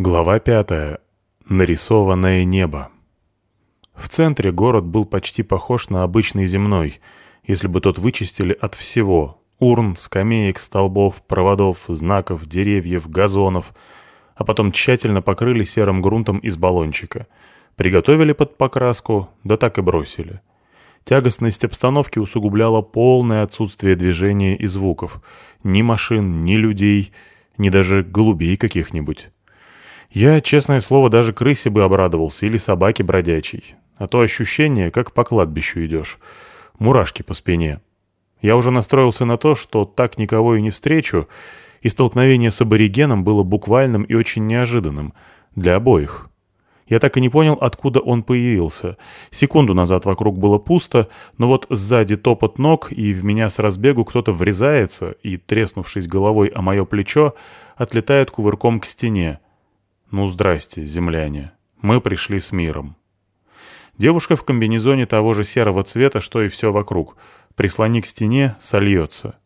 Глава пятая. Нарисованное небо. В центре город был почти похож на обычный земной, если бы тот вычистили от всего — урн, скамеек, столбов, проводов, знаков, деревьев, газонов, а потом тщательно покрыли серым грунтом из баллончика. Приготовили под покраску, да так и бросили. Тягостность обстановки усугубляло полное отсутствие движения и звуков. Ни машин, ни людей, ни даже голубей каких-нибудь. Я, честное слово, даже крысе бы обрадовался или собаке бродячей. А то ощущение, как по кладбищу идешь. Мурашки по спине. Я уже настроился на то, что так никого и не встречу, и столкновение с аборигеном было буквальным и очень неожиданным. Для обоих. Я так и не понял, откуда он появился. Секунду назад вокруг было пусто, но вот сзади топот ног, и в меня с разбегу кто-то врезается и, треснувшись головой о мое плечо, отлетает кувырком к стене. «Ну, здрасте, земляне. Мы пришли с миром». Девушка в комбинезоне того же серого цвета, что и все вокруг. Прислони к стене, сольется.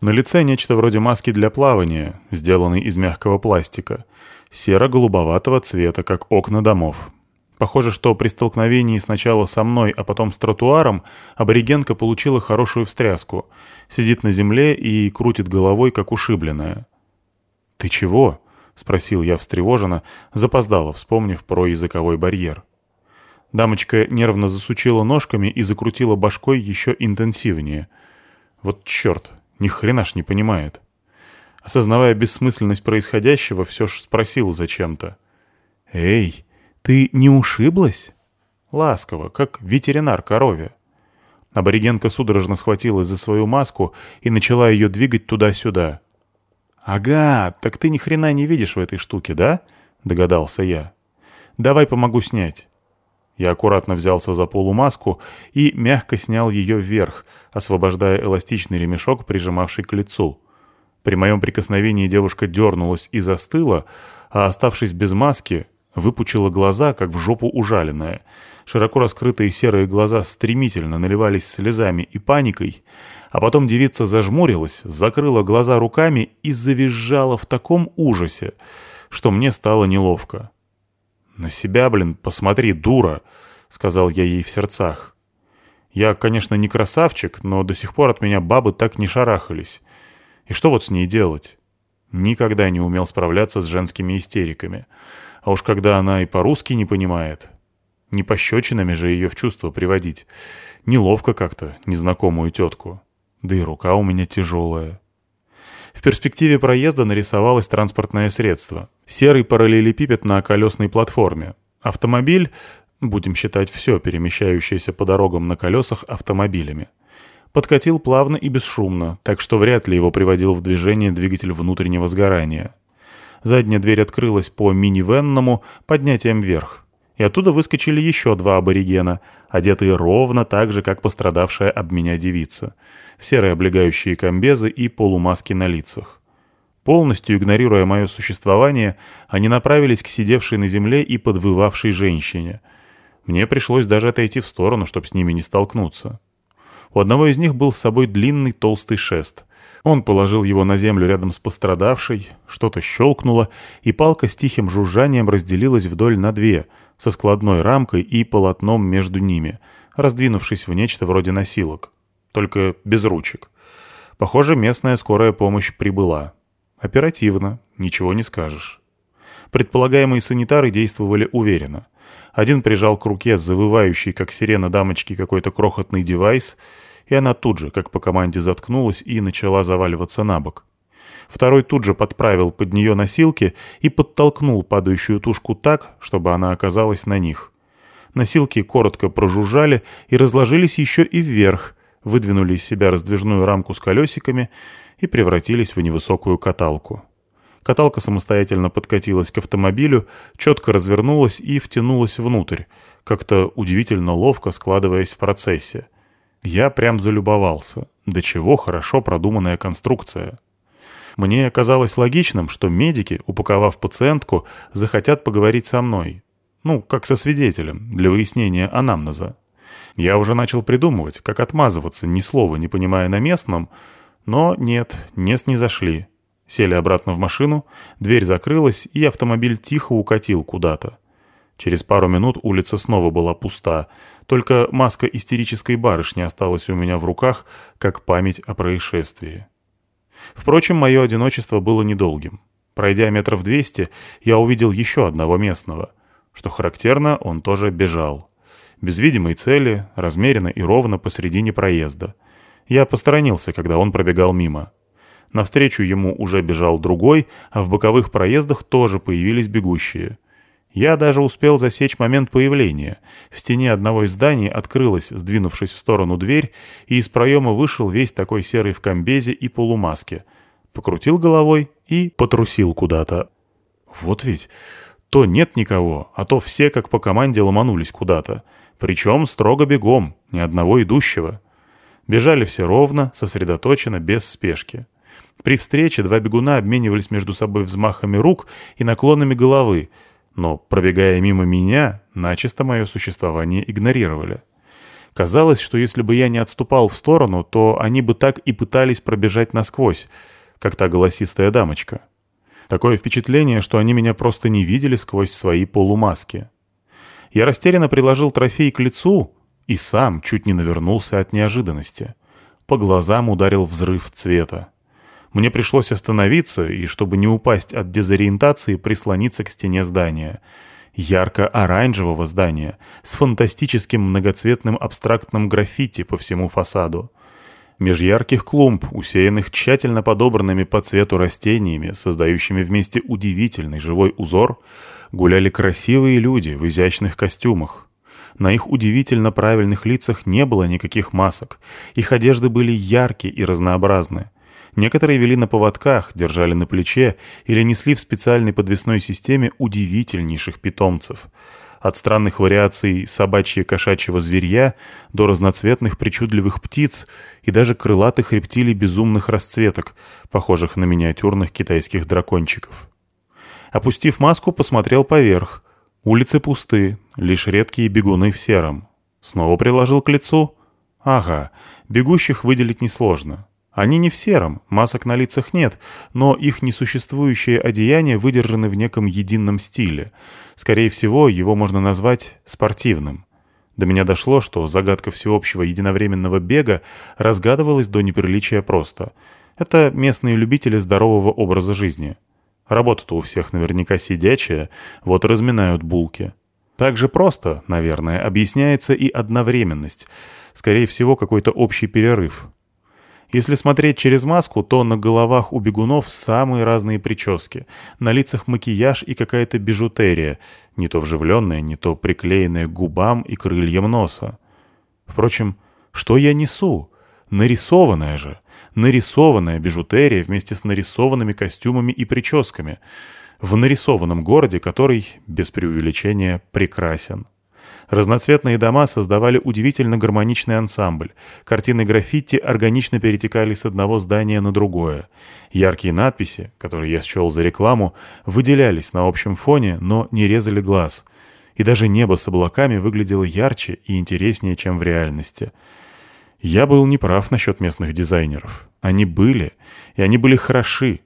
На лице нечто вроде маски для плавания, сделанной из мягкого пластика. Серо-голубоватого цвета, как окна домов. Похоже, что при столкновении сначала со мной, а потом с тротуаром, аборигенка получила хорошую встряску. Сидит на земле и крутит головой, как ушибленная. «Ты чего?» — спросил я встревоженно, запоздало, вспомнив про языковой барьер. Дамочка нервно засучила ножками и закрутила башкой еще интенсивнее. Вот черт, ни хрена ж не понимает. Осознавая бессмысленность происходящего, все ж спросил зачем-то. «Эй, ты не ушиблась?» Ласково, как ветеринар корове. Аборигенка судорожно схватилась за свою маску и начала ее двигать туда-сюда. «Ага, так ты ни хрена не видишь в этой штуке, да?» — догадался я. «Давай помогу снять». Я аккуратно взялся за полумаску и мягко снял ее вверх, освобождая эластичный ремешок, прижимавший к лицу. При моем прикосновении девушка дернулась и застыла, а, оставшись без маски, выпучила глаза, как в жопу ужаленная. Широко раскрытые серые глаза стремительно наливались слезами и паникой, а потом девица зажмурилась, закрыла глаза руками и завизжала в таком ужасе, что мне стало неловко. «На себя, блин, посмотри, дура!» — сказал я ей в сердцах. «Я, конечно, не красавчик, но до сих пор от меня бабы так не шарахались. И что вот с ней делать?» Никогда не умел справляться с женскими истериками. А уж когда она и по-русски не понимает. Не пощечинами же ее в чувство приводить. Неловко как-то незнакомую тетку. Да и рука у меня тяжелая. В перспективе проезда нарисовалось транспортное средство. Серый параллелепипед на колесной платформе. Автомобиль, будем считать все перемещающееся по дорогам на колесах автомобилями. Подкатил плавно и бесшумно, так что вряд ли его приводил в движение двигатель внутреннего сгорания. Задняя дверь открылась по минивенному поднятием вверх и оттуда выскочили еще два аборигена, одетые ровно так же, как пострадавшая об меня девица, серые облегающие комбезы и полумаски на лицах. Полностью игнорируя мое существование, они направились к сидевшей на земле и подвывавшей женщине. Мне пришлось даже отойти в сторону, чтобы с ними не столкнуться. У одного из них был с собой длинный толстый шест. Он положил его на землю рядом с пострадавшей, что-то щелкнуло, и палка с тихим жужжанием разделилась вдоль на две — со складной рамкой и полотном между ними, раздвинувшись в нечто вроде носилок. Только без ручек. Похоже, местная скорая помощь прибыла. Оперативно, ничего не скажешь. Предполагаемые санитары действовали уверенно. Один прижал к руке завывающий, как сирена дамочки, какой-то крохотный девайс, и она тут же, как по команде, заткнулась и начала заваливаться на бок. Второй тут же подправил под нее носилки и подтолкнул падающую тушку так, чтобы она оказалась на них. Носилки коротко прожужжали и разложились еще и вверх, выдвинули из себя раздвижную рамку с колесиками и превратились в невысокую каталку. Каталка самостоятельно подкатилась к автомобилю, четко развернулась и втянулась внутрь, как-то удивительно ловко складываясь в процессе. Я прям залюбовался. До чего хорошо продуманная конструкция. Мне казалось логичным, что медики, упаковав пациентку, захотят поговорить со мной. Ну, как со свидетелем, для выяснения анамнеза. Я уже начал придумывать, как отмазываться, ни слова не понимая на местном, но нет, не снизошли. Сели обратно в машину, дверь закрылась, и автомобиль тихо укатил куда-то. Через пару минут улица снова была пуста, только маска истерической барышни осталась у меня в руках, как память о происшествии. Впрочем, мое одиночество было недолгим. Пройдя метров двести, я увидел еще одного местного. Что характерно, он тоже бежал. Без видимой цели, размеренно и ровно посредине проезда. Я посторонился, когда он пробегал мимо. Навстречу ему уже бежал другой, а в боковых проездах тоже появились бегущие. Я даже успел засечь момент появления. В стене одного из зданий открылась, сдвинувшись в сторону дверь, и из проема вышел весь такой серый в комбезе и полумаске. Покрутил головой и потрусил куда-то. Вот ведь, то нет никого, а то все как по команде ломанулись куда-то. Причем строго бегом, ни одного идущего. Бежали все ровно, сосредоточенно, без спешки. При встрече два бегуна обменивались между собой взмахами рук и наклонами головы, но, пробегая мимо меня, начисто мое существование игнорировали. Казалось, что если бы я не отступал в сторону, то они бы так и пытались пробежать насквозь, как та голосистая дамочка. Такое впечатление, что они меня просто не видели сквозь свои полумаски. Я растерянно приложил трофей к лицу и сам чуть не навернулся от неожиданности. По глазам ударил взрыв цвета. Мне пришлось остановиться и, чтобы не упасть от дезориентации, прислониться к стене здания. Ярко-оранжевого здания с фантастическим многоцветным абстрактным граффити по всему фасаду. Меж ярких клумб, усеянных тщательно подобранными по цвету растениями, создающими вместе удивительный живой узор, гуляли красивые люди в изящных костюмах. На их удивительно правильных лицах не было никаких масок, их одежды были яркие и разнообразные. Некоторые вели на поводках, держали на плече или несли в специальной подвесной системе удивительнейших питомцев. От странных вариаций собачье-кошачьего зверья до разноцветных причудливых птиц и даже крылатых рептилий безумных расцветок, похожих на миниатюрных китайских дракончиков. Опустив маску, посмотрел поверх. Улицы пусты, лишь редкие бегуны в сером. Снова приложил к лицу. Ага, бегущих выделить несложно. Они не в сером, масок на лицах нет, но их несуществующие одеяния выдержаны в неком едином стиле. Скорее всего, его можно назвать спортивным. До меня дошло, что загадка всеобщего единовременного бега разгадывалась до неприличия просто. Это местные любители здорового образа жизни. Работа-то у всех наверняка сидячая, вот разминают булки. Так же просто, наверное, объясняется и одновременность. Скорее всего, какой-то общий перерыв. Если смотреть через маску, то на головах у бегунов самые разные прически. На лицах макияж и какая-то бижутерия, не то вживленная, не то приклеенная к губам и крыльям носа. Впрочем, что я несу? Нарисованная же. Нарисованная бижутерия вместе с нарисованными костюмами и прическами. В нарисованном городе, который, без преувеличения, прекрасен. Разноцветные дома создавали удивительно гармоничный ансамбль. Картины граффити органично перетекали с одного здания на другое. Яркие надписи, которые я счел за рекламу, выделялись на общем фоне, но не резали глаз. И даже небо с облаками выглядело ярче и интереснее, чем в реальности. Я был неправ насчет местных дизайнеров. Они были, и они были хороши.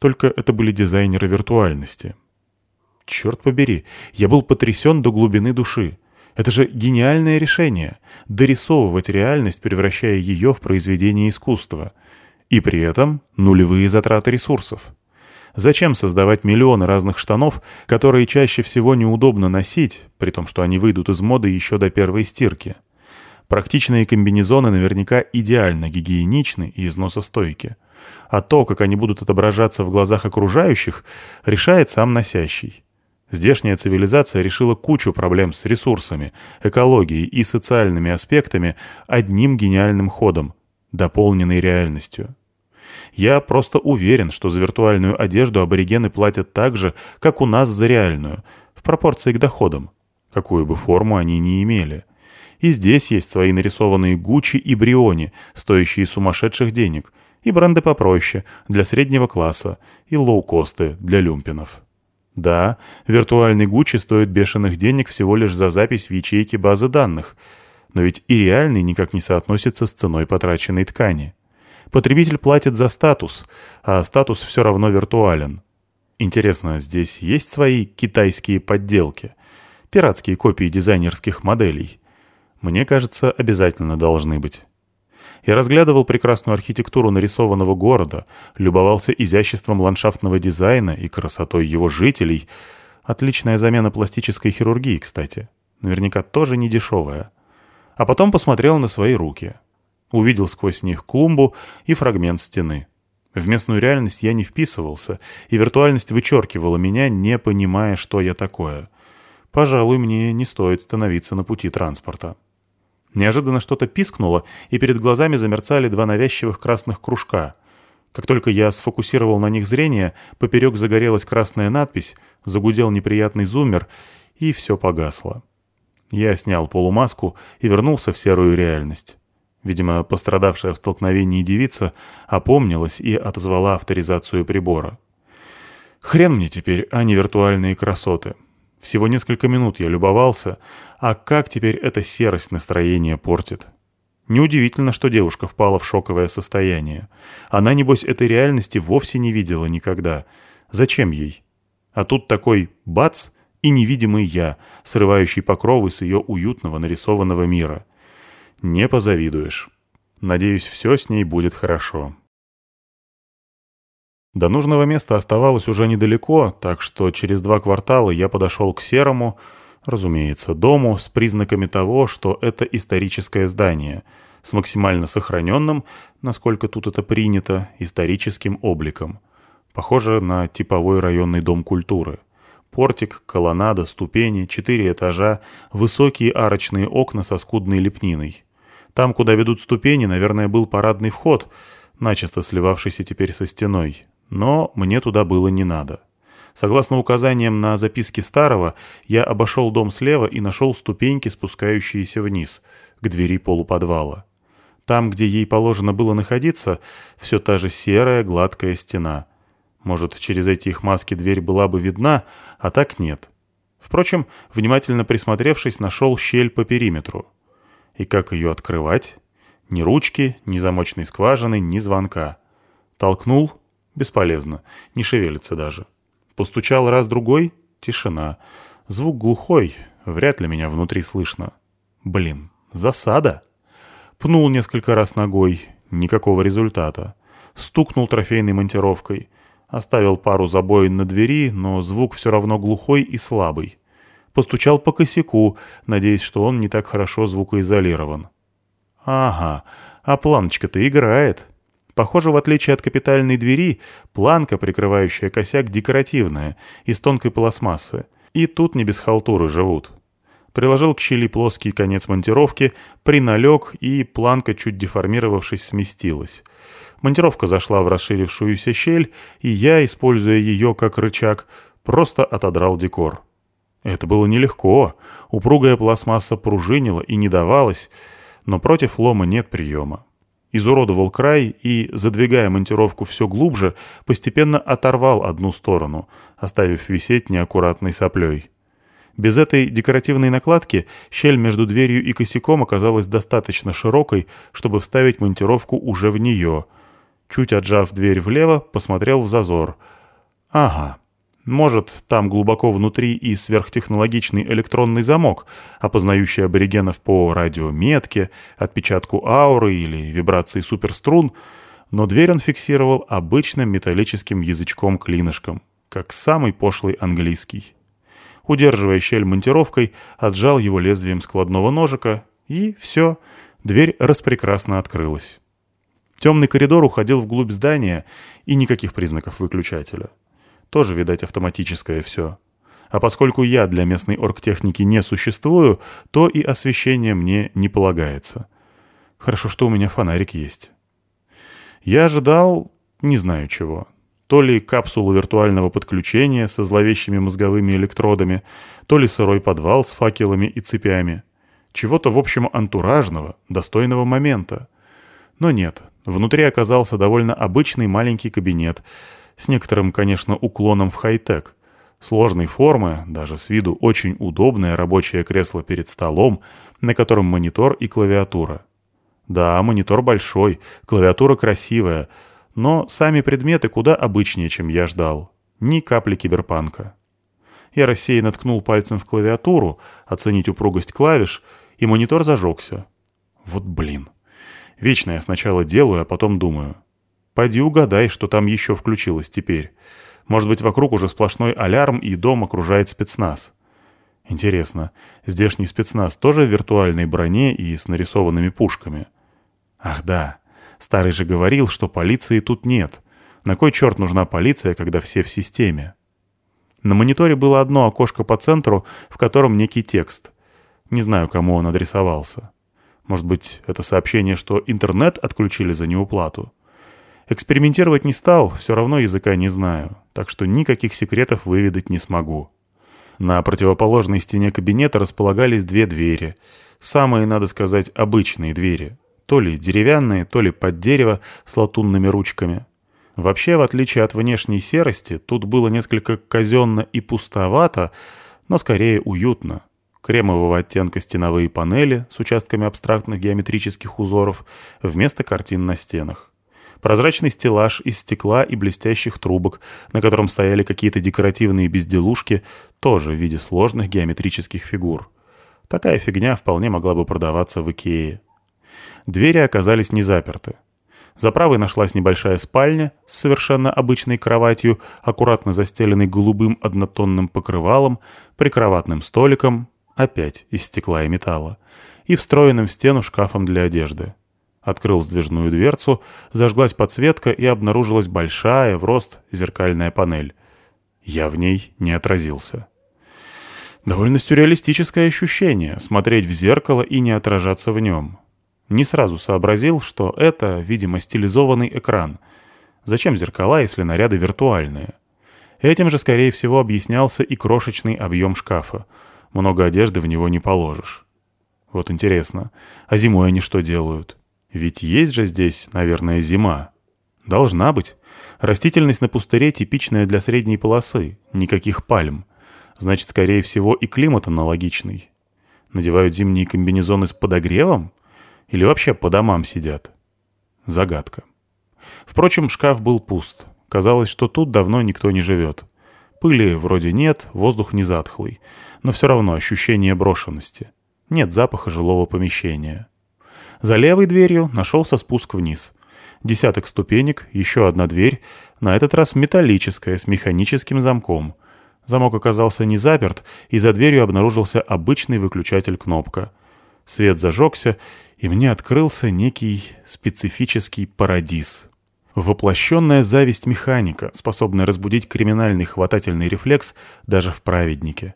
Только это были дизайнеры виртуальности. Черт побери, я был потрясен до глубины души. Это же гениальное решение — дорисовывать реальность, превращая ее в произведение искусства. И при этом нулевые затраты ресурсов. Зачем создавать миллионы разных штанов, которые чаще всего неудобно носить, при том, что они выйдут из моды еще до первой стирки? Практичные комбинезоны наверняка идеально гигиеничны и износостойки. А то, как они будут отображаться в глазах окружающих, решает сам носящий. Здешняя цивилизация решила кучу проблем с ресурсами, экологией и социальными аспектами одним гениальным ходом, дополненной реальностью. Я просто уверен, что за виртуальную одежду аборигены платят так же, как у нас за реальную, в пропорции к доходам, какую бы форму они ни имели. И здесь есть свои нарисованные Гуччи и Бриони, стоящие сумасшедших денег, и бренды попроще, для среднего класса, и лоукосты для люмпинов. Да, виртуальный Гуччи стоит бешеных денег всего лишь за запись в ячейке базы данных, но ведь и реальный никак не соотносится с ценой потраченной ткани. Потребитель платит за статус, а статус все равно виртуален. Интересно, здесь есть свои китайские подделки? Пиратские копии дизайнерских моделей? Мне кажется, обязательно должны быть. Я разглядывал прекрасную архитектуру нарисованного города, любовался изяществом ландшафтного дизайна и красотой его жителей. Отличная замена пластической хирургии, кстати. Наверняка тоже не дешевая. А потом посмотрел на свои руки. Увидел сквозь них клумбу и фрагмент стены. В местную реальность я не вписывался, и виртуальность вычеркивала меня, не понимая, что я такое. Пожалуй, мне не стоит становиться на пути транспорта. Неожиданно что-то пискнуло, и перед глазами замерцали два навязчивых красных кружка. Как только я сфокусировал на них зрение, поперек загорелась красная надпись, загудел неприятный зуммер, и все погасло. Я снял полумаску и вернулся в серую реальность. Видимо, пострадавшая в столкновении девица опомнилась и отозвала авторизацию прибора. Хрен мне теперь, а не виртуальные красоты. Всего несколько минут я любовался, а как теперь эта серость настроения портит? Неудивительно, что девушка впала в шоковое состояние. Она, небось, этой реальности вовсе не видела никогда. Зачем ей? А тут такой бац и невидимый я, срывающий покровы с ее уютного нарисованного мира. Не позавидуешь. Надеюсь, все с ней будет хорошо. До нужного места оставалось уже недалеко, так что через два квартала я подошел к серому, разумеется, дому с признаками того, что это историческое здание, с максимально сохраненным, насколько тут это принято, историческим обликом. Похоже на типовой районный дом культуры. Портик, колоннада, ступени, четыре этажа, высокие арочные окна со скудной лепниной. Там, куда ведут ступени, наверное, был парадный вход, начисто сливавшийся теперь со стеной, но мне туда было не надо. Согласно указаниям на записке старого, я обошел дом слева и нашел ступеньки, спускающиеся вниз, к двери полуподвала. Там, где ей положено было находиться, все та же серая гладкая стена. Может, через эти их маски дверь была бы видна, а так нет. Впрочем, внимательно присмотревшись, нашел щель по периметру. И как ее открывать? Ни ручки, ни замочной скважины, ни звонка. Толкнул Бесполезно. Не шевелится даже. Постучал раз-другой — тишина. Звук глухой, вряд ли меня внутри слышно. Блин, засада. Пнул несколько раз ногой, никакого результата. Стукнул трофейной монтировкой. Оставил пару забоин на двери, но звук все равно глухой и слабый. Постучал по косяку, надеясь, что он не так хорошо звукоизолирован. Ага, а планочка-то играет. Похоже, в отличие от капитальной двери, планка, прикрывающая косяк, декоративная, из тонкой пластмассы. И тут не без халтуры живут. Приложил к щели плоский конец монтировки, приналег, и планка, чуть деформировавшись, сместилась. Монтировка зашла в расширившуюся щель, и я, используя ее как рычаг, просто отодрал декор. Это было нелегко. Упругая пластмасса пружинила и не давалась, но против лома нет приема изуродовал край и, задвигая монтировку все глубже, постепенно оторвал одну сторону, оставив висеть неаккуратной соплей. Без этой декоративной накладки щель между дверью и косяком оказалась достаточно широкой, чтобы вставить монтировку уже в нее. Чуть отжав дверь влево, посмотрел в зазор. «Ага, может, там глубоко внутри и сверхтехнологичный электронный замок, опознающий аборигенов по радиометке, отпечатку ауры или вибрации суперструн, но дверь он фиксировал обычным металлическим язычком-клинышком, как самый пошлый английский. Удерживая щель монтировкой, отжал его лезвием складного ножика, и все, дверь распрекрасно открылась. Темный коридор уходил вглубь здания, и никаких признаков выключателя. Тоже, видать, автоматическое все. А поскольку я для местной оргтехники не существую, то и освещение мне не полагается. Хорошо, что у меня фонарик есть. Я ожидал не знаю чего. То ли капсулу виртуального подключения со зловещими мозговыми электродами, то ли сырой подвал с факелами и цепями. Чего-то, в общем, антуражного, достойного момента. Но нет, внутри оказался довольно обычный маленький кабинет — с некоторым, конечно, уклоном в хай-тек. Сложной формы, даже с виду очень удобное рабочее кресло перед столом, на котором монитор и клавиатура. Да, монитор большой, клавиатура красивая, но сами предметы куда обычнее, чем я ждал. Ни капли киберпанка. Я рассеянно ткнул пальцем в клавиатуру, оценить упругость клавиш, и монитор зажегся. Вот блин. Вечно я сначала делаю, а потом думаю. Пойди угадай, что там еще включилось теперь. Может быть, вокруг уже сплошной алярм, и дом окружает спецназ. Интересно, здешний спецназ тоже в виртуальной броне и с нарисованными пушками? Ах да, старый же говорил, что полиции тут нет. На кой черт нужна полиция, когда все в системе? На мониторе было одно окошко по центру, в котором некий текст. Не знаю, кому он адресовался. Может быть, это сообщение, что интернет отключили за неуплату? Экспериментировать не стал, все равно языка не знаю, так что никаких секретов выведать не смогу. На противоположной стене кабинета располагались две двери. Самые, надо сказать, обычные двери. То ли деревянные, то ли под дерево с латунными ручками. Вообще, в отличие от внешней серости, тут было несколько казенно и пустовато, но скорее уютно. Кремового оттенка стеновые панели с участками абстрактных геометрических узоров вместо картин на стенах. Прозрачный стеллаж из стекла и блестящих трубок, на котором стояли какие-то декоративные безделушки, тоже в виде сложных геометрических фигур. Такая фигня вполне могла бы продаваться в Икее. Двери оказались не заперты. За правой нашлась небольшая спальня с совершенно обычной кроватью, аккуратно застеленной голубым однотонным покрывалом, прикроватным столиком, опять из стекла и металла, и встроенным в стену шкафом для одежды. Открыл сдвижную дверцу, зажглась подсветка и обнаружилась большая, в рост, зеркальная панель. Я в ней не отразился. Довольно сюрреалистическое ощущение — смотреть в зеркало и не отражаться в нем. Не сразу сообразил, что это, видимо, стилизованный экран. Зачем зеркала, если наряды виртуальные? Этим же, скорее всего, объяснялся и крошечный объем шкафа. Много одежды в него не положишь. Вот интересно, а зимой они что делают? Ведь есть же здесь, наверное, зима. Должна быть. Растительность на пустыре типичная для средней полосы. Никаких пальм. Значит, скорее всего, и климат аналогичный. Надевают зимние комбинезоны с подогревом? Или вообще по домам сидят? Загадка. Впрочем, шкаф был пуст. Казалось, что тут давно никто не живет. Пыли вроде нет, воздух не затхлый. Но все равно ощущение брошенности. Нет запаха жилого помещения. За левой дверью нашелся спуск вниз. Десяток ступенек, еще одна дверь, на этот раз металлическая, с механическим замком. Замок оказался не заперт, и за дверью обнаружился обычный выключатель-кнопка. Свет зажегся, и мне открылся некий специфический парадиз. Воплощенная зависть механика, способная разбудить криминальный хватательный рефлекс даже в праведнике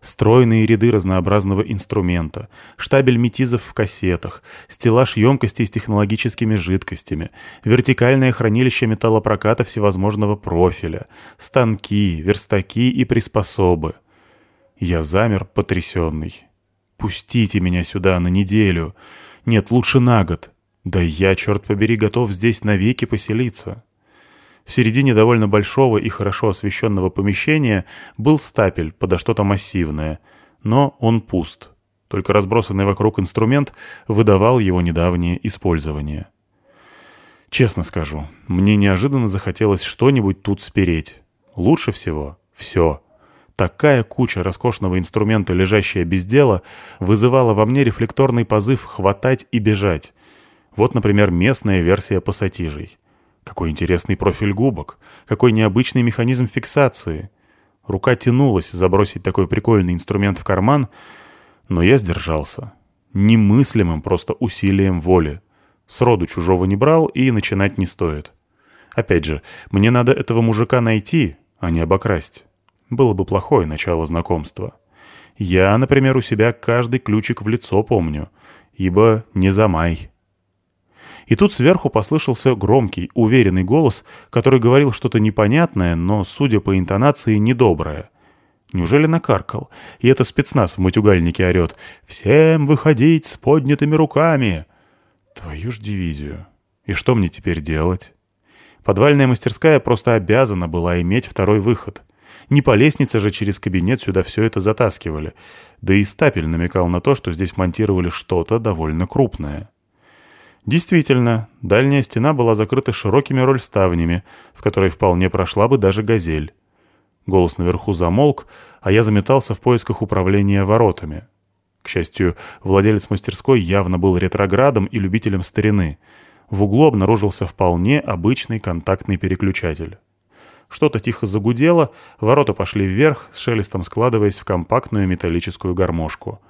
стройные ряды разнообразного инструмента, штабель метизов в кассетах, стеллаж емкостей с технологическими жидкостями, вертикальное хранилище металлопроката всевозможного профиля, станки, верстаки и приспособы. Я замер, потрясенный. «Пустите меня сюда на неделю. Нет, лучше на год. Да я, черт побери, готов здесь навеки поселиться». В середине довольно большого и хорошо освещенного помещения был стапель подо что-то массивное, но он пуст. Только разбросанный вокруг инструмент выдавал его недавнее использование. Честно скажу, мне неожиданно захотелось что-нибудь тут спереть. Лучше всего — все. Такая куча роскошного инструмента, лежащая без дела, вызывала во мне рефлекторный позыв хватать и бежать. Вот, например, местная версия пассатижей. Какой интересный профиль губок, какой необычный механизм фиксации. Рука тянулась забросить такой прикольный инструмент в карман, но я сдержался. Немыслимым просто усилием воли. Сроду чужого не брал и начинать не стоит. Опять же, мне надо этого мужика найти, а не обокрасть. Было бы плохое начало знакомства. Я, например, у себя каждый ключик в лицо помню, ибо не за май. И тут сверху послышался громкий, уверенный голос, который говорил что-то непонятное, но, судя по интонации, недоброе. Неужели накаркал? И это спецназ в матюгальнике орет. «Всем выходить с поднятыми руками!» Твою ж дивизию. И что мне теперь делать? Подвальная мастерская просто обязана была иметь второй выход. Не по лестнице же через кабинет сюда все это затаскивали. Да и стапель намекал на то, что здесь монтировали что-то довольно крупное. Действительно, дальняя стена была закрыта широкими рольставнями, в которой вполне прошла бы даже газель. Голос наверху замолк, а я заметался в поисках управления воротами. К счастью, владелец мастерской явно был ретроградом и любителем старины. В углу обнаружился вполне обычный контактный переключатель. Что-то тихо загудело, ворота пошли вверх, с шелестом складываясь в компактную металлическую гармошку.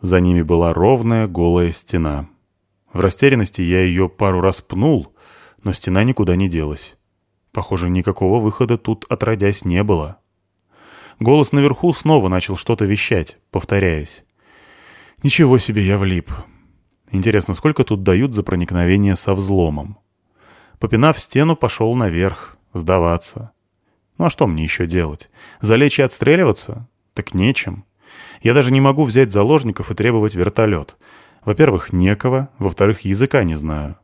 За ними была ровная голая стена. В растерянности я ее пару раз пнул, но стена никуда не делась. Похоже, никакого выхода тут отродясь не было. Голос наверху снова начал что-то вещать, повторяясь. «Ничего себе я влип. Интересно, сколько тут дают за проникновение со взломом?» Попинав стену, пошел наверх, сдаваться. Ну а что мне еще делать? Залечь и отстреливаться? Так нечем. Я даже не могу взять заложников и требовать вертолет. Во-первых, некого, во-вторых, языка не знаю.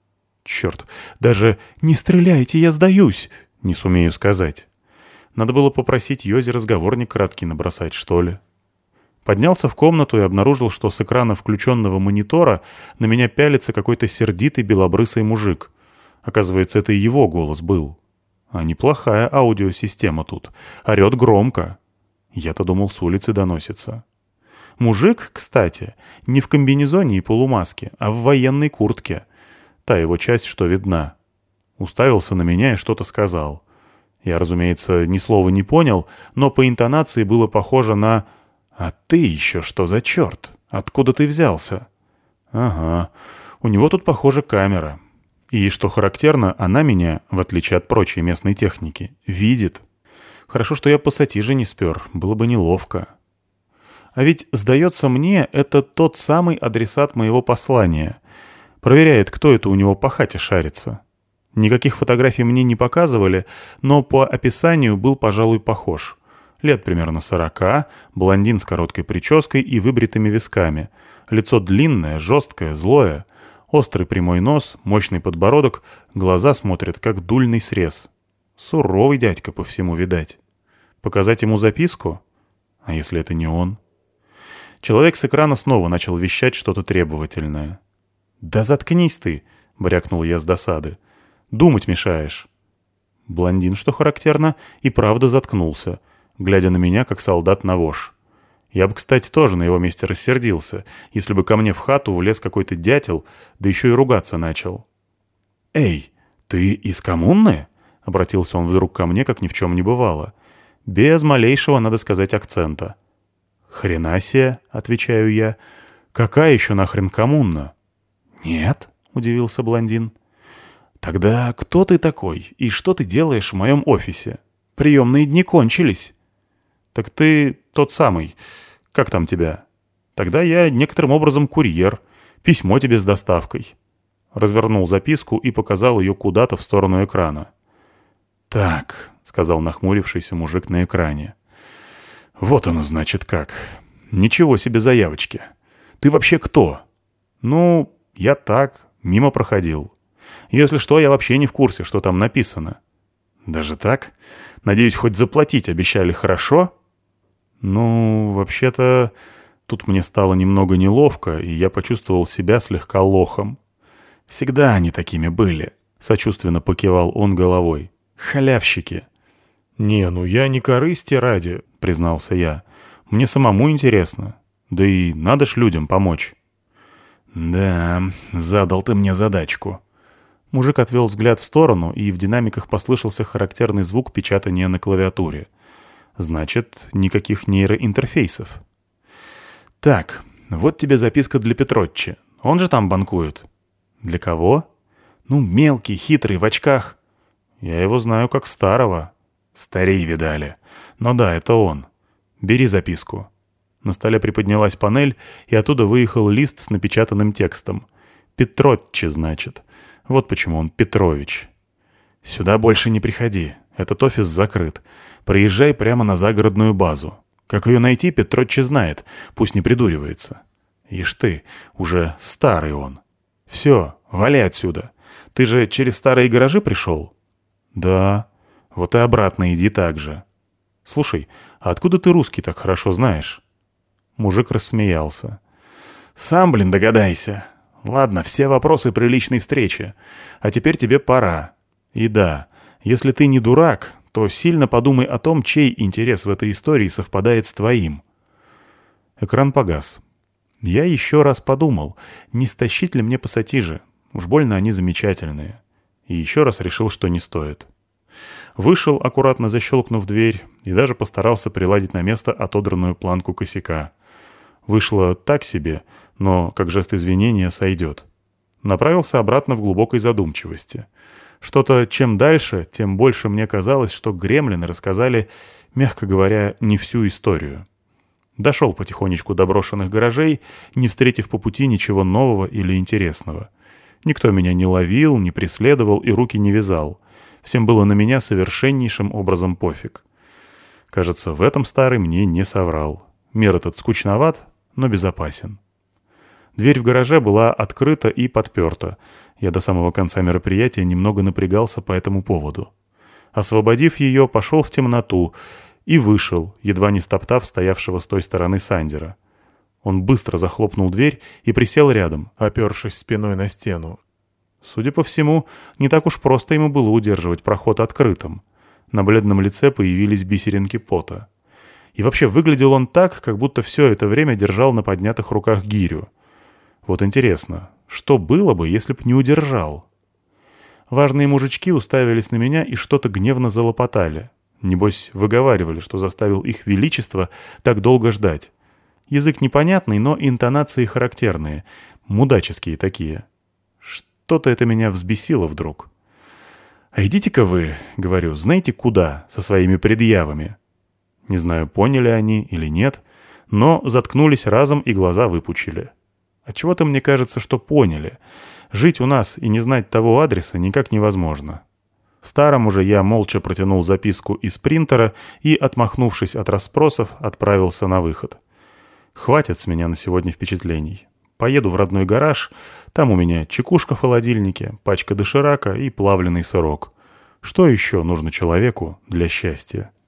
Черт, даже «не стреляйте, я сдаюсь» не сумею сказать. Надо было попросить Йози разговорник краткий набросать, что ли. Поднялся в комнату и обнаружил, что с экрана включенного монитора на меня пялится какой-то сердитый белобрысый мужик. Оказывается, это его голос был. А неплохая аудиосистема тут. Орет громко. Я-то думал, с улицы доносится. Мужик, кстати, не в комбинезоне и полумаске, а в военной куртке — та его часть, что видна. Уставился на меня и что-то сказал. Я, разумеется, ни слова не понял, но по интонации было похоже на «А ты еще что за черт? Откуда ты взялся?» «Ага, у него тут, похоже, камера. И, что характерно, она меня, в отличие от прочей местной техники, видит. Хорошо, что я пассатижи не спер, было бы неловко». А ведь, сдается мне, это тот самый адресат моего послания, Проверяет, кто это у него по хате шарится. Никаких фотографий мне не показывали, но по описанию был, пожалуй, похож. Лет примерно сорока, блондин с короткой прической и выбритыми висками. Лицо длинное, жесткое, злое. Острый прямой нос, мощный подбородок, глаза смотрят, как дульный срез. Суровый дядька по всему видать. Показать ему записку? А если это не он? Человек с экрана снова начал вещать что-то требовательное. «Да заткнись ты!» — брякнул я с досады. «Думать мешаешь». Блондин, что характерно, и правда заткнулся, глядя на меня, как солдат на вож. Я бы, кстати, тоже на его месте рассердился, если бы ко мне в хату влез какой-то дятел, да еще и ругаться начал. «Эй, ты из коммуны?» — обратился он вдруг ко мне, как ни в чем не бывало. Без малейшего, надо сказать, акцента. «Хрена себе!» — отвечаю я. «Какая еще нахрен коммуна?» «Нет», — удивился блондин. «Тогда кто ты такой и что ты делаешь в моем офисе? Приемные дни кончились». «Так ты тот самый. Как там тебя?» «Тогда я некоторым образом курьер. Письмо тебе с доставкой». Развернул записку и показал ее куда-то в сторону экрана. «Так», — сказал нахмурившийся мужик на экране. «Вот оно, значит, как. Ничего себе заявочки. Ты вообще кто?» «Ну, я так, мимо проходил. Если что, я вообще не в курсе, что там написано. Даже так? Надеюсь, хоть заплатить обещали хорошо? Ну, вообще-то, тут мне стало немного неловко, и я почувствовал себя слегка лохом. Всегда они такими были, сочувственно покивал он головой. Халявщики. «Не, ну я не корысти ради», — признался я. «Мне самому интересно. Да и надо ж людям помочь». «Да, задал ты мне задачку». Мужик отвел взгляд в сторону, и в динамиках послышался характерный звук печатания на клавиатуре. Значит, никаких нейроинтерфейсов. «Так, вот тебе записка для Петротчи. Он же там банкует». «Для кого?» «Ну, мелкий, хитрый, в очках». «Я его знаю как старого». «Старей видали». «Но да, это он. Бери записку». На столе приподнялась панель, и оттуда выехал лист с напечатанным текстом. «Петротче, значит. Вот почему он Петрович». «Сюда больше не приходи. Этот офис закрыт. Приезжай прямо на загородную базу. Как ее найти, Петротче знает. Пусть не придуривается. Ишь ты, уже старый он. Все, вали отсюда. Ты же через старые гаражи пришел?» «Да. Вот и обратно иди так же. Слушай, а откуда ты русский так хорошо знаешь?» Мужик рассмеялся. «Сам, блин, догадайся. Ладно, все вопросы при личной встрече. А теперь тебе пора. И да, если ты не дурак, то сильно подумай о том, чей интерес в этой истории совпадает с твоим. Экран погас. Я еще раз подумал, не стащить ли мне пассатижи. Уж больно они замечательные. И еще раз решил, что не стоит. Вышел, аккуратно защелкнув дверь, и даже постарался приладить на место отодранную планку косяка. Вышло так себе, но как жест извинения сойдет. Направился обратно в глубокой задумчивости. Что-то чем дальше, тем больше мне казалось, что гремлины рассказали, мягко говоря, не всю историю. Дошел потихонечку до брошенных гаражей, не встретив по пути ничего нового или интересного. Никто меня не ловил, не преследовал и руки не вязал. Всем было на меня совершеннейшим образом пофиг. Кажется, в этом старый мне не соврал. Мир этот скучноват, но безопасен. Дверь в гараже была открыта и подперта. Я до самого конца мероприятия немного напрягался по этому поводу. Освободив ее, пошел в темноту и вышел, едва не стоптав стоявшего с той стороны Сандера. Он быстро захлопнул дверь и присел рядом, опершись спиной на стену, Судя по всему, не так уж просто ему было удерживать проход открытым. На бледном лице появились бисеринки пота. И вообще выглядел он так, как будто все это время держал на поднятых руках гирю. Вот интересно, что было бы, если б не удержал? Важные мужички уставились на меня и что-то гневно залопотали. Небось, выговаривали, что заставил их величество так долго ждать. Язык непонятный, но интонации характерные, мудаческие такие. Что-то это меня взбесило вдруг. «А идите-ка вы, — говорю, — знаете куда, со своими предъявами?» Не знаю, поняли они или нет, но заткнулись разом и глаза выпучили. Отчего-то мне кажется, что поняли. Жить у нас и не знать того адреса никак невозможно. Старому же я молча протянул записку из принтера и, отмахнувшись от расспросов, отправился на выход. Хватит с меня на сегодня впечатлений. Поеду в родной гараж, там у меня чекушка в холодильнике, пачка доширака и плавленый сырок. Что еще нужно человеку для счастья?